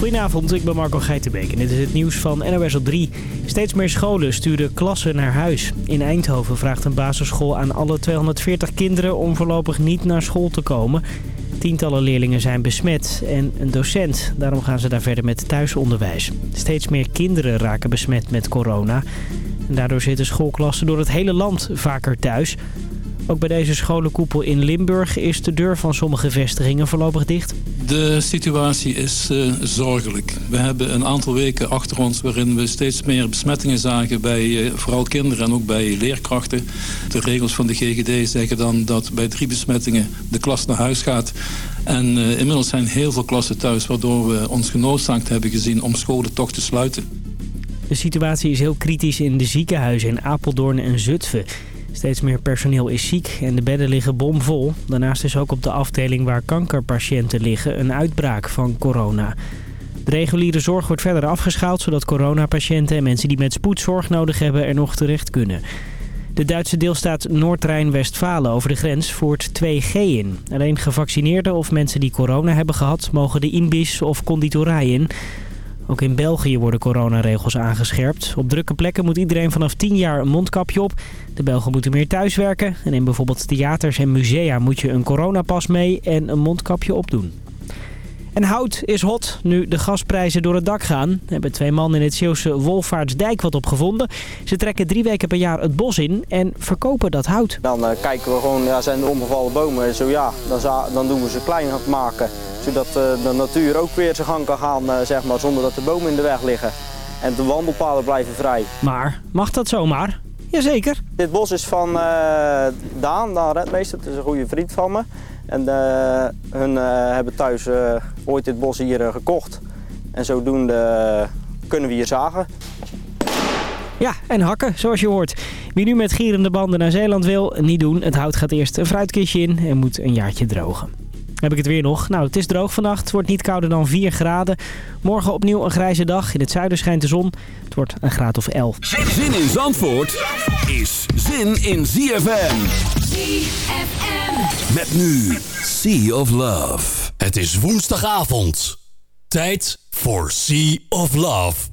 Goedenavond, ik ben Marco Geitenbeek en dit is het nieuws van NOS op 3. Steeds meer scholen sturen klassen naar huis. In Eindhoven vraagt een basisschool aan alle 240 kinderen om voorlopig niet naar school te komen. Tientallen leerlingen zijn besmet en een docent. Daarom gaan ze daar verder met thuisonderwijs. Steeds meer kinderen raken besmet met corona. En daardoor zitten schoolklassen door het hele land vaker thuis... Ook bij deze scholenkoepel in Limburg is de deur van sommige vestigingen voorlopig dicht. De situatie is uh, zorgelijk. We hebben een aantal weken achter ons waarin we steeds meer besmettingen zagen bij uh, vooral kinderen en ook bij leerkrachten. De regels van de GGD zeggen dan dat bij drie besmettingen de klas naar huis gaat. En uh, inmiddels zijn heel veel klassen thuis waardoor we ons genoodzaakt hebben gezien om scholen toch te sluiten. De situatie is heel kritisch in de ziekenhuizen in Apeldoorn en Zutphen. Steeds meer personeel is ziek en de bedden liggen bomvol. Daarnaast is ook op de afdeling waar kankerpatiënten liggen een uitbraak van corona. De reguliere zorg wordt verder afgeschaald... zodat coronapatiënten en mensen die met spoedzorg nodig hebben er nog terecht kunnen. De Duitse deelstaat Noord-Rijn-Westfalen over de grens voert 2G in. Alleen gevaccineerden of mensen die corona hebben gehad... mogen de inbis of conditorij in... Ook in België worden coronaregels aangescherpt. Op drukke plekken moet iedereen vanaf 10 jaar een mondkapje op. De Belgen moeten meer thuiswerken. En in bijvoorbeeld theaters en musea moet je een coronapas mee en een mondkapje opdoen. En hout is hot nu de gasprijzen door het dak gaan. hebben twee mannen in het Zeeuwse Wolvaartsdijk wat opgevonden. Ze trekken drie weken per jaar het bos in en verkopen dat hout. Dan uh, kijken we gewoon, ja, zijn er omgevallen bomen? Zo ja, dan, dan doen we ze klein maken. Zodat uh, de natuur ook weer zijn gang kan gaan, uh, zeg maar, zonder dat de bomen in de weg liggen. En de wandelpaden blijven vrij. Maar mag dat zomaar? Jazeker. Dit bos is van Daan, Daan Redmeester. Dat is een goede vriend van me. En uh, hun uh, hebben thuis uh, ooit dit bos hier gekocht. En zodoende kunnen we hier zagen. Ja, en hakken, zoals je hoort. Wie nu met gierende banden naar Zeeland wil, niet doen. Het hout gaat eerst een fruitkistje in en moet een jaartje drogen. Heb ik het weer nog? Nou, het is droog vannacht. Het wordt niet kouder dan 4 graden. Morgen opnieuw een grijze dag. In het zuiden schijnt de zon. Het wordt een graad of 11. Zin in Zandvoort is zin in ZFM. ZFM. Met nu Sea of Love. Het is woensdagavond. Tijd voor Sea of Love.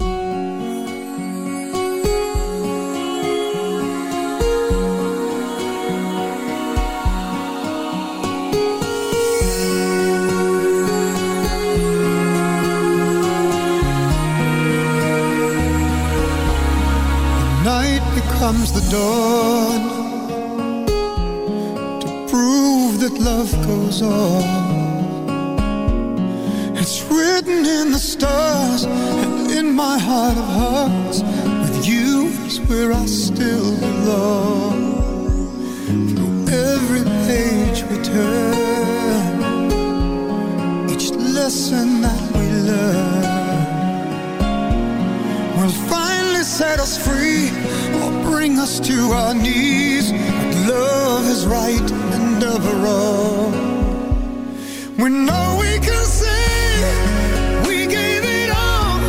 comes the dawn that love goes on. It's written in the stars and in my heart of hearts. With you is where I still belong. Through every page we turn, each lesson that we learn will finally set us free Or bring us to our knees But love is right and ever wrong. We know we can say We gave it all.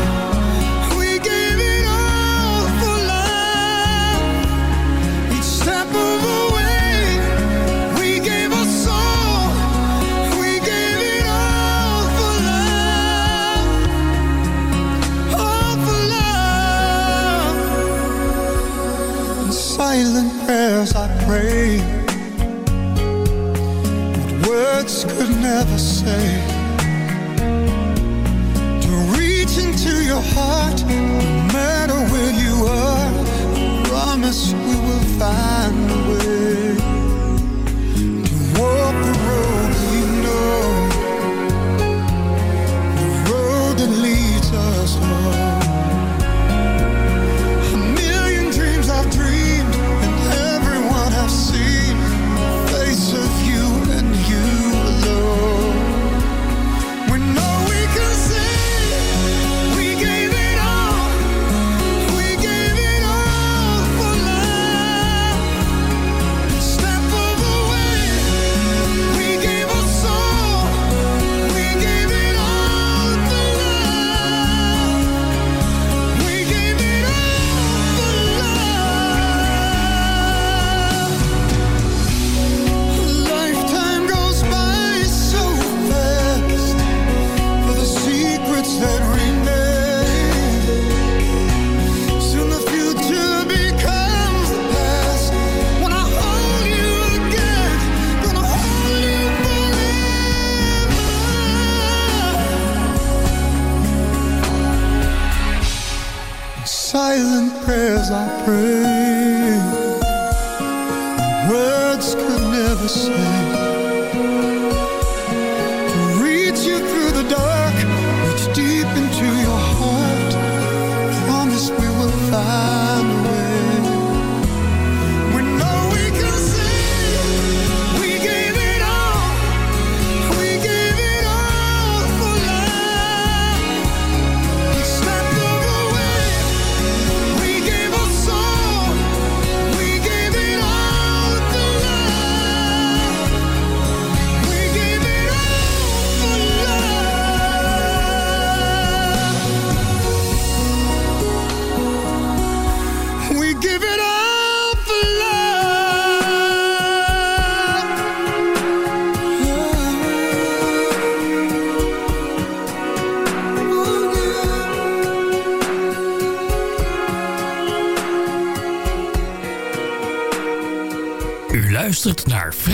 We gave it all for love. Each step of the way We gave our soul. We gave it all for love. All for love. Silent prayers I pray never say. To reach into your heart No matter where you are I promise we will find a way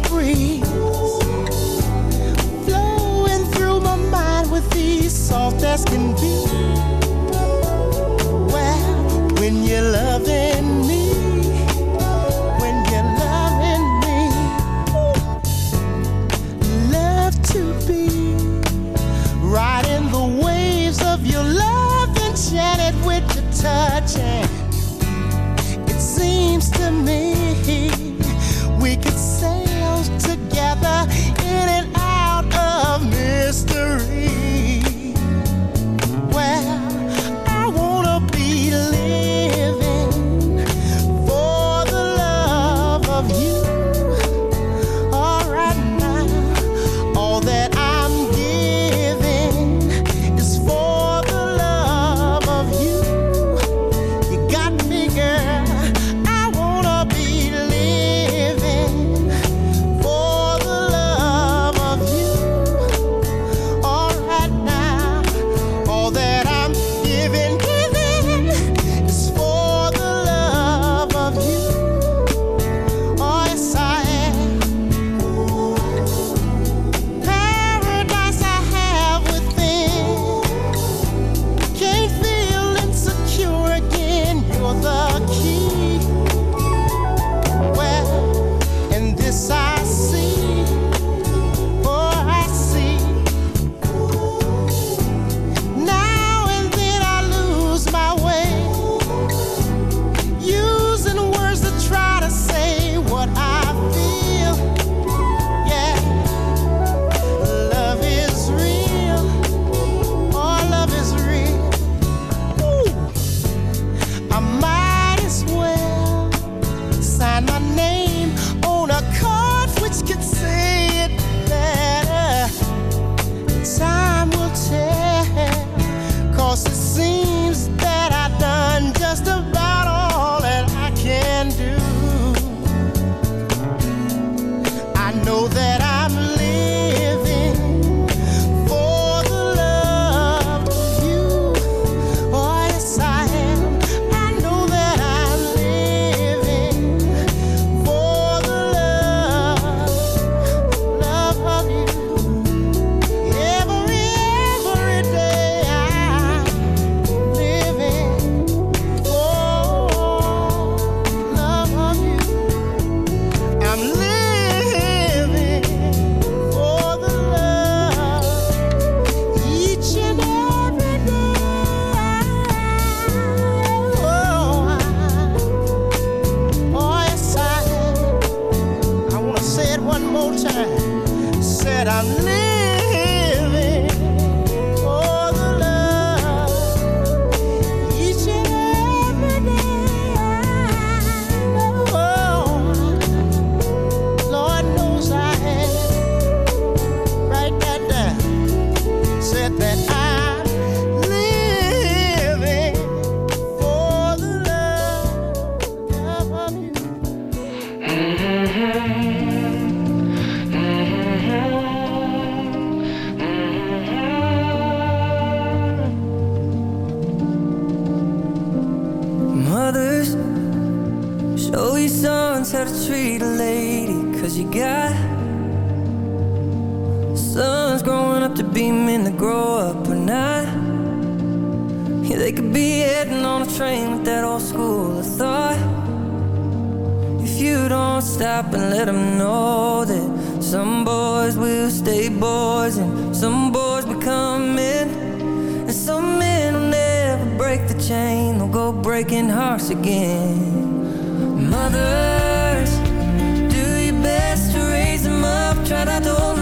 breeze flowing through my mind with soft as can be. Well, when you love. a lady Cause you got Sons growing up to be men to grow up or not. Yeah, They could be heading on a train with that old school of thought. If you don't stop and let them know that Some boys will stay boys and some boys become men And some men will never break the chain They'll go breaking hearts again. Mother. stato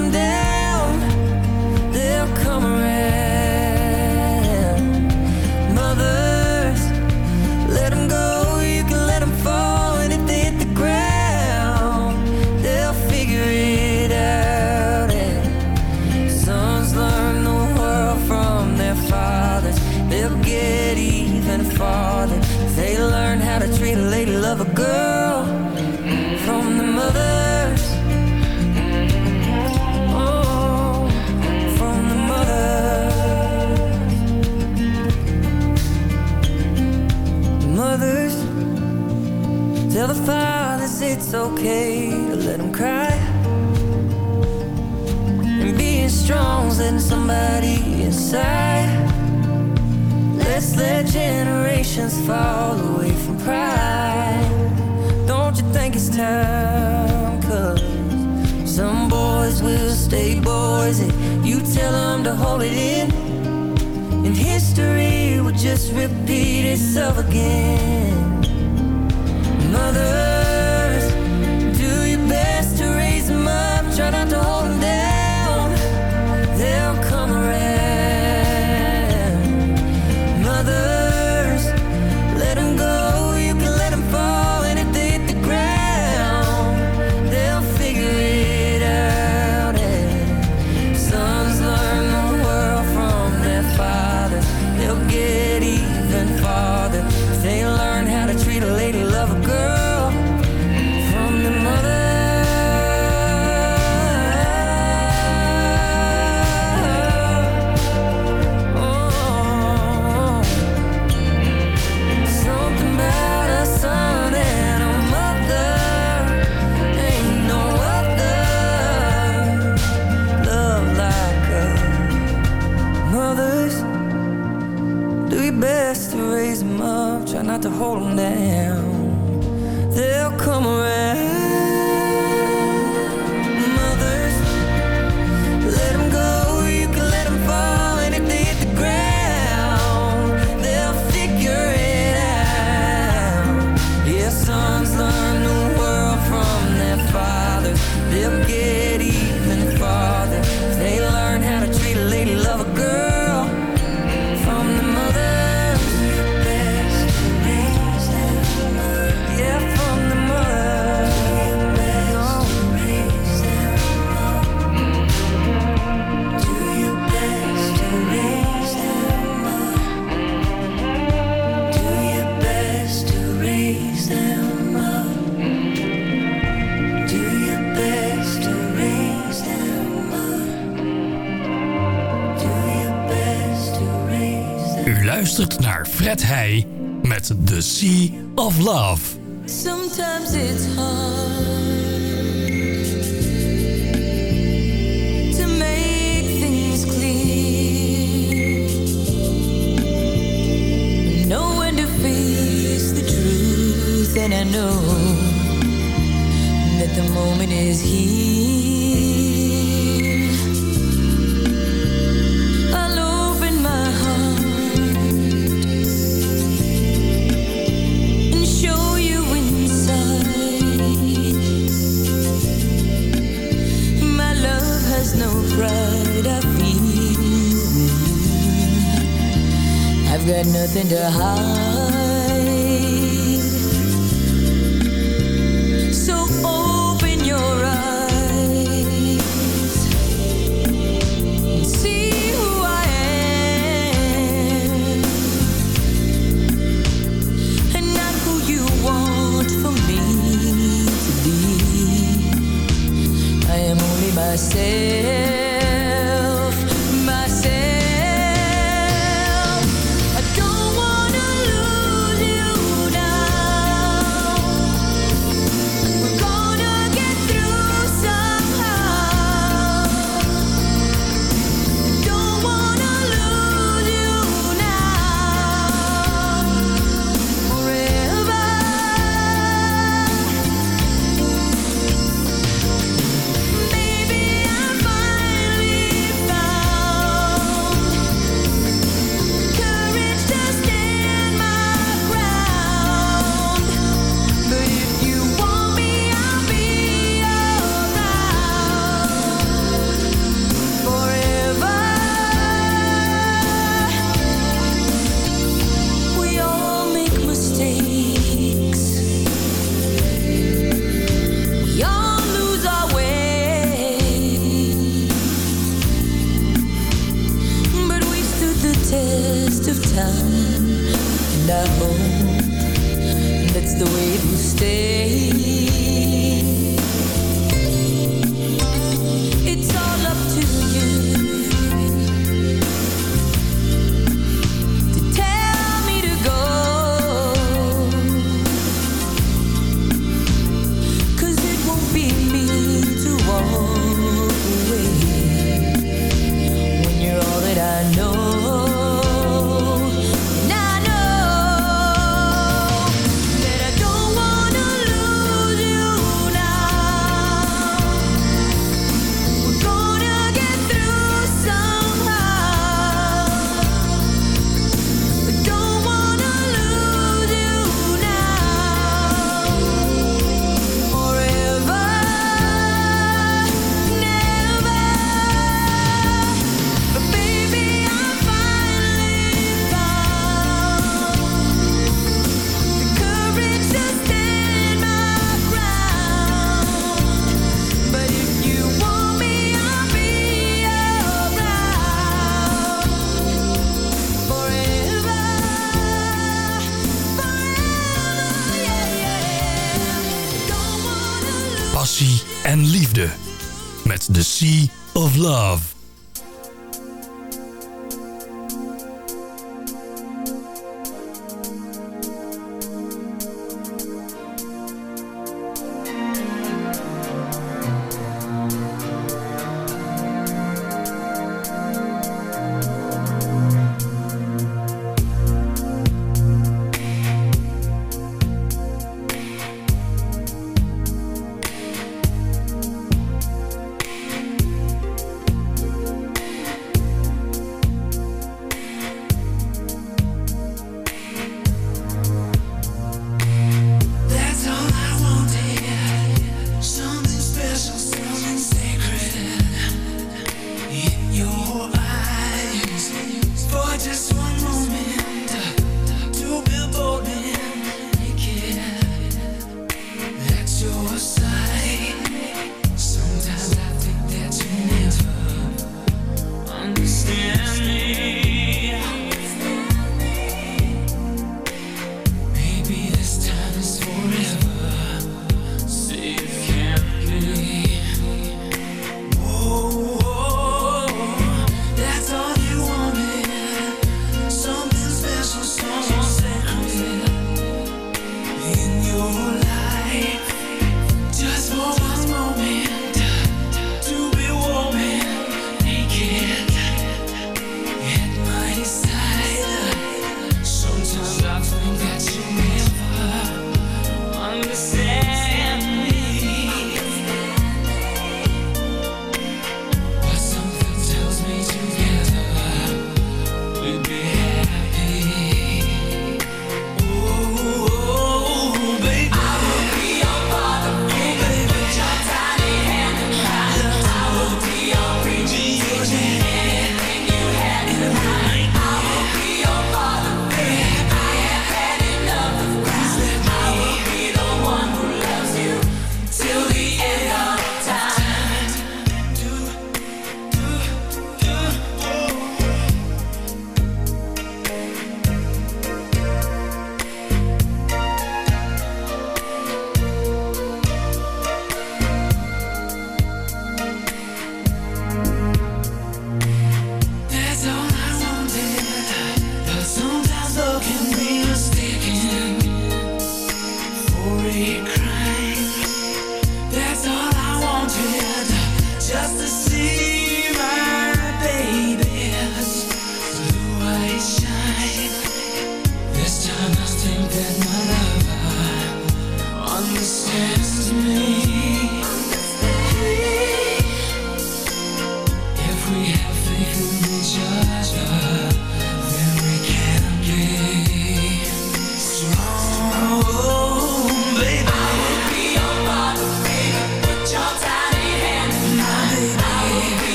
someone's letting somebody inside. Let's let generations fall away from pride. Don't you think it's time? Cause some boys will stay boys, and you tell them to hold it in. And history will just repeat itself again. in de haven.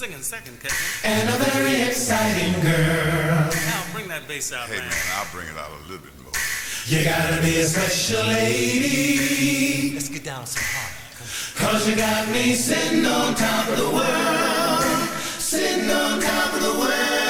singing second, Kevin. And a very exciting girl. Now bring that bass out, hey, man. man. I'll bring it out a little bit more. You gotta be a special lady. Let's get down some hard. Cause you got me sitting on top of the world. Sitting on top of the world.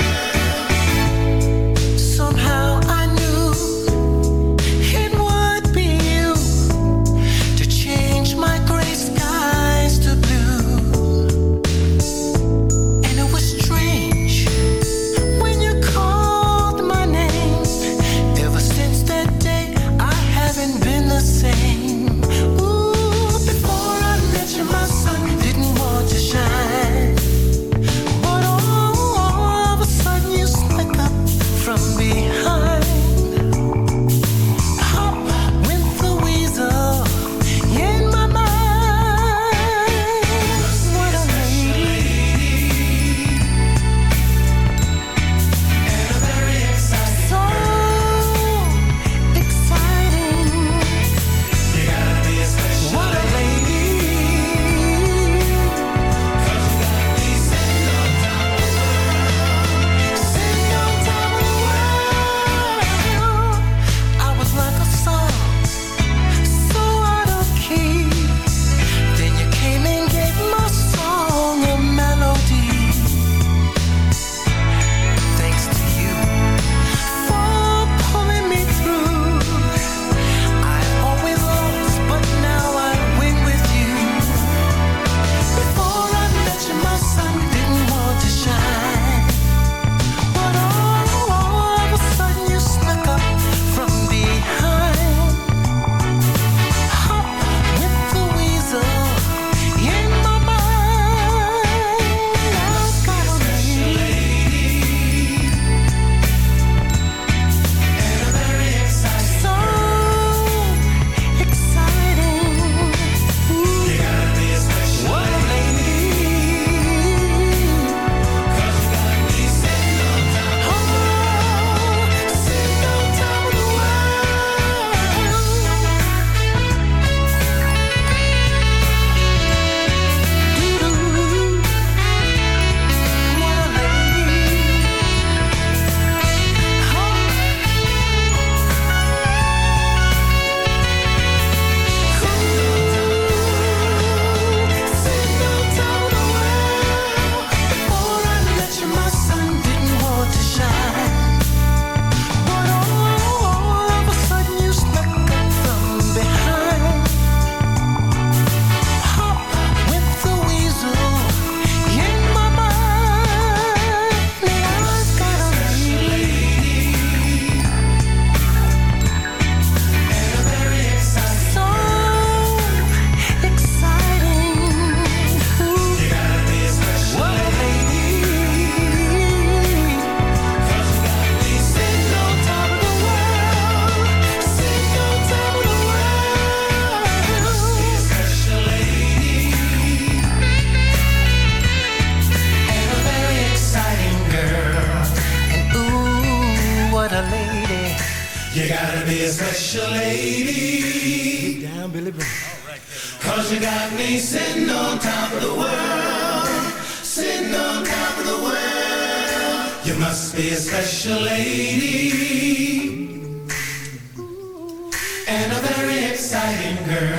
And a very exciting girl.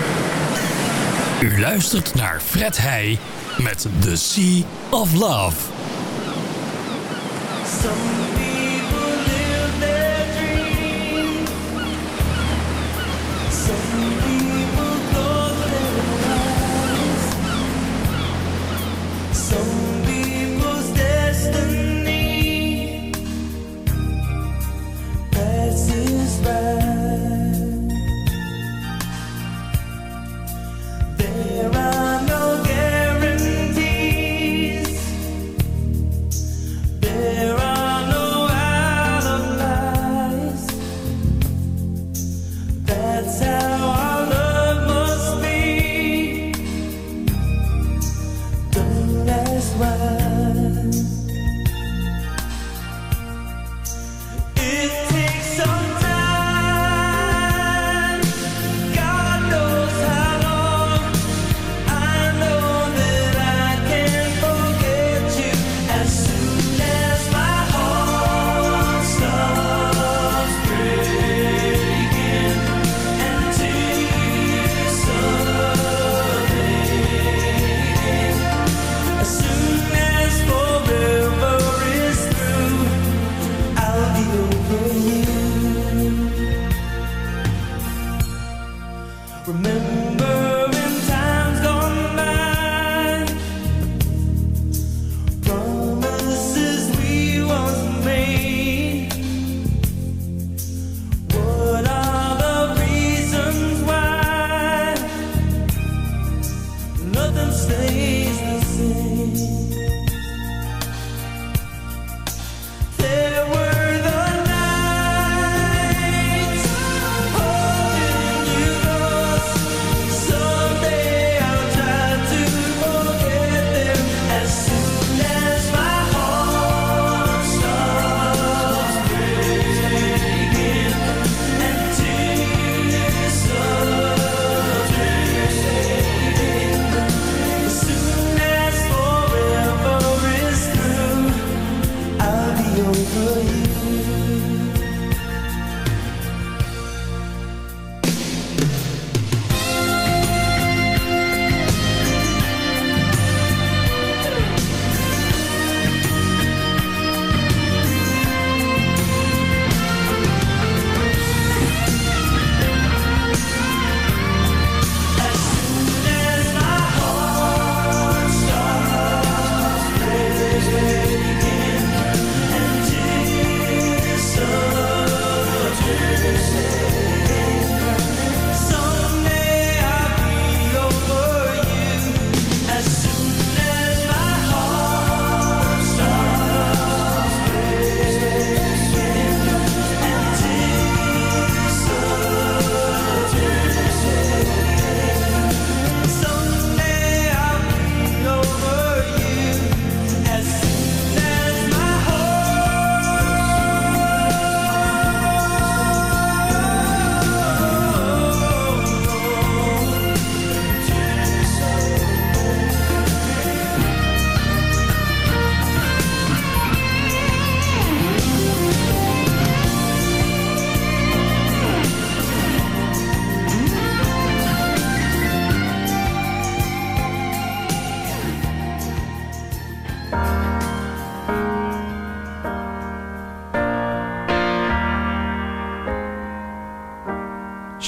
U luistert naar Fred Heij met The Sea of Love. Some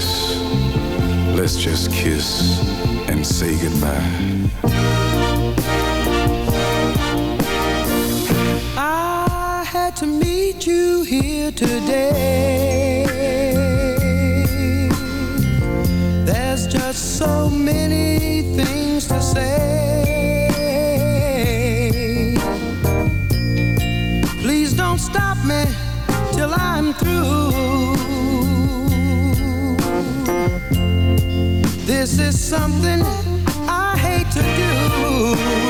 this. Let's just kiss and say goodbye. I had to meet you here today. There's just so many things to say. Please don't stop me till I'm through. This is something I hate to do.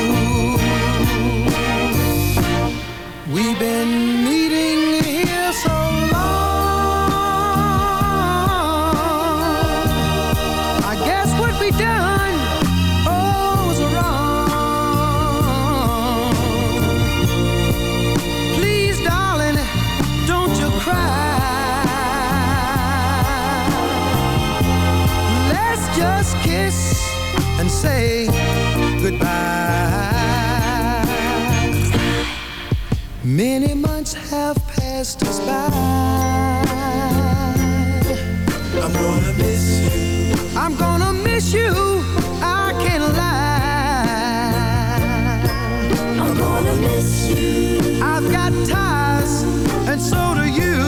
And so do you.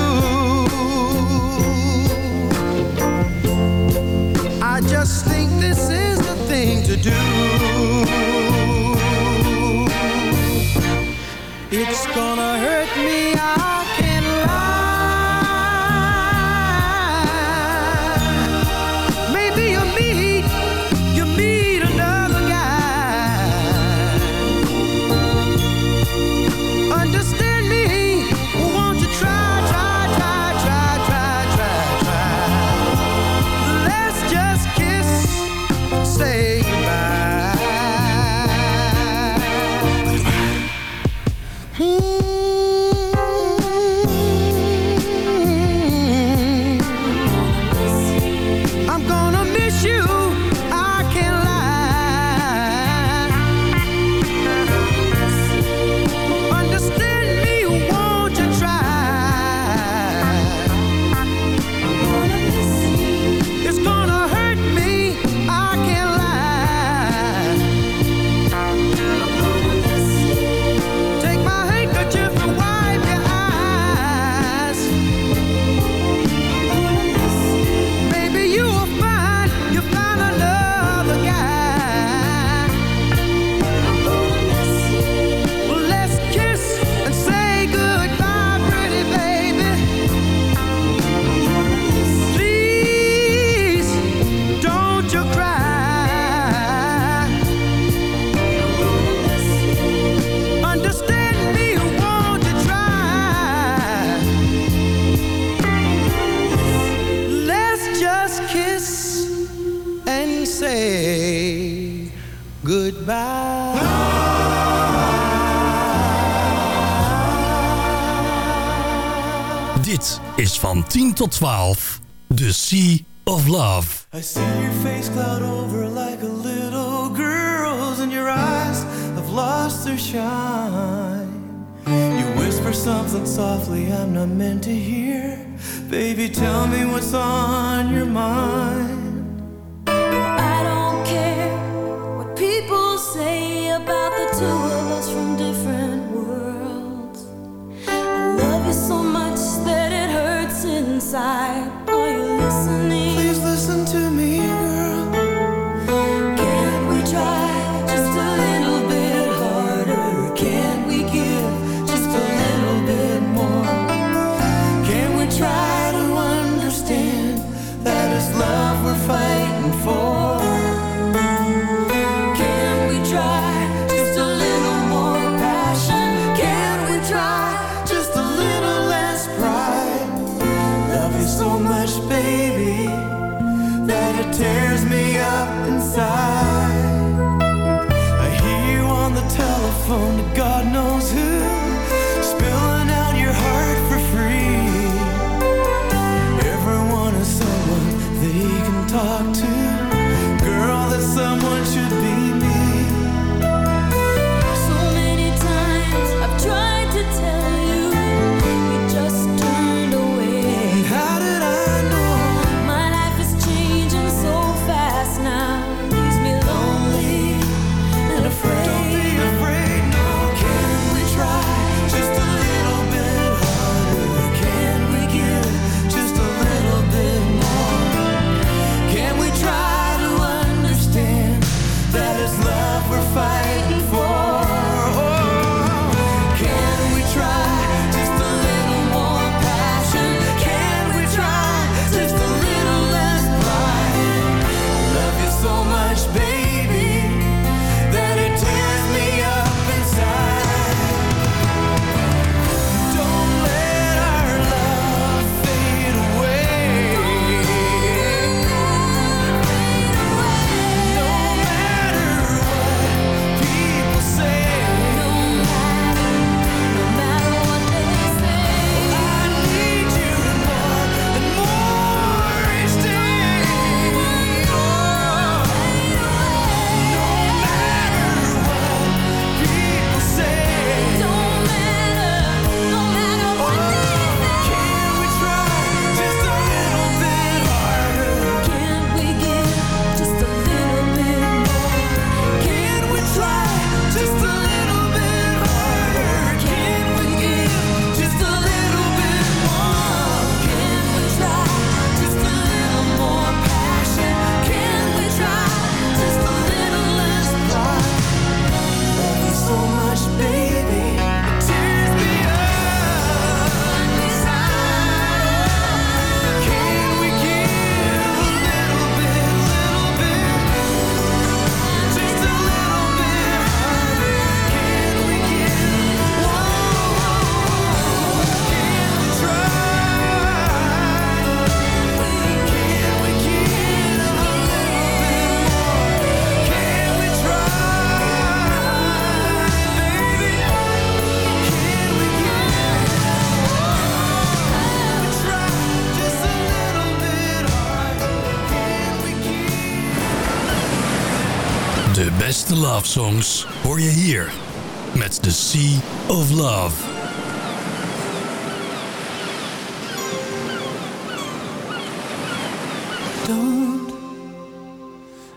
I just think this is the thing to do. goodbye. Dit is van 10 tot 12, The Sea of Love. I see your face cloud over like a little girl's and your eyes have lost their shine. You whisper something softly I'm not meant to hear. Baby, tell me what's on your mind. people say about the two of us from different worlds. I love you so much that it hurts inside. love songs hoor je hier met The Sea of Love. Don't,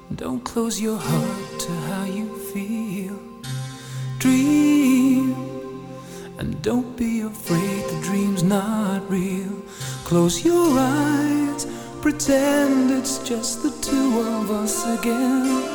don't close your heart to how you feel. Dream, and don't be afraid the dream's not real. Close your eyes, pretend it's just the two of us again.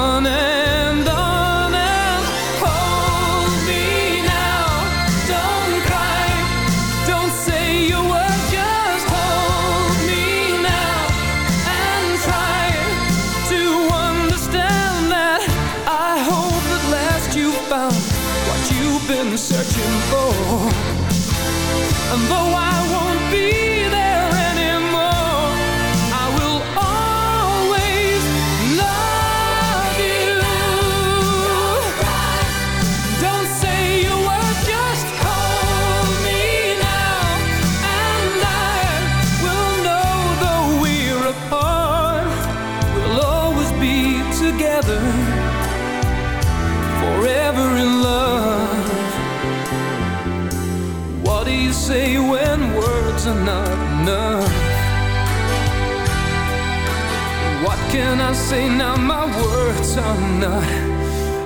Words are not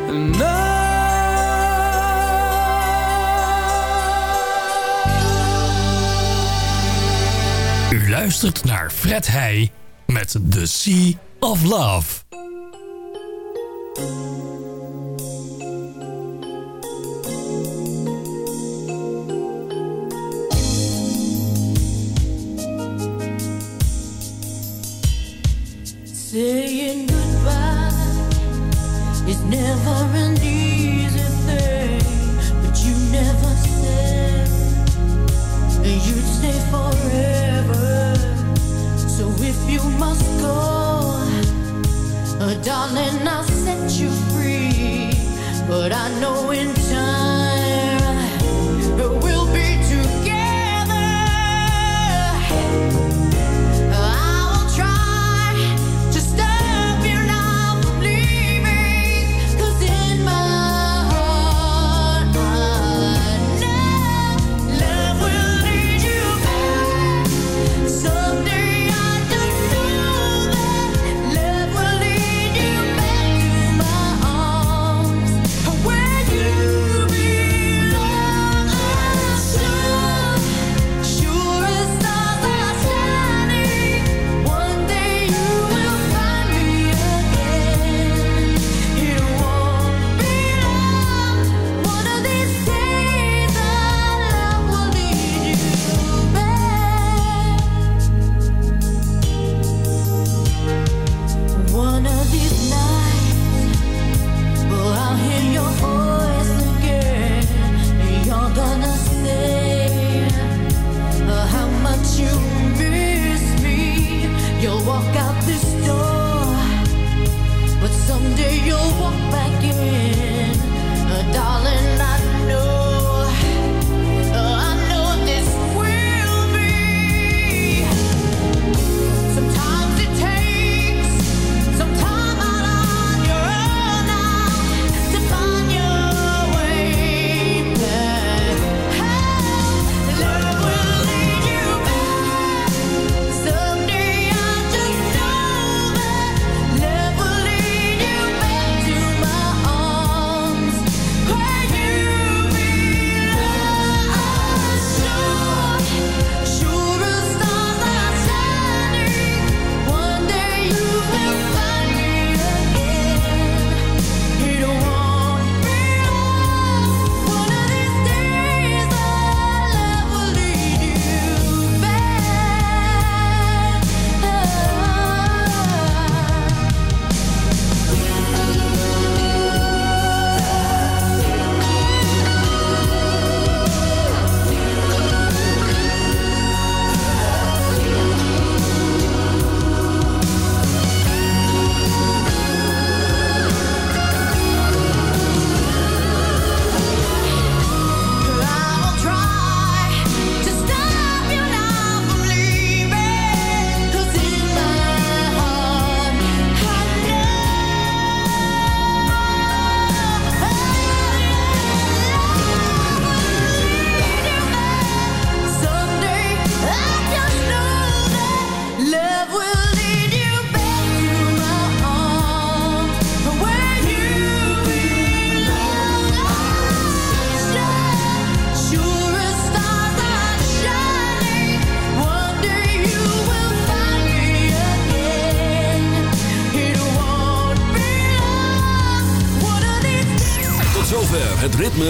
enough. U luistert naar Fred Heij met The Sea of Love. Darling, I'll set you free. But I know in time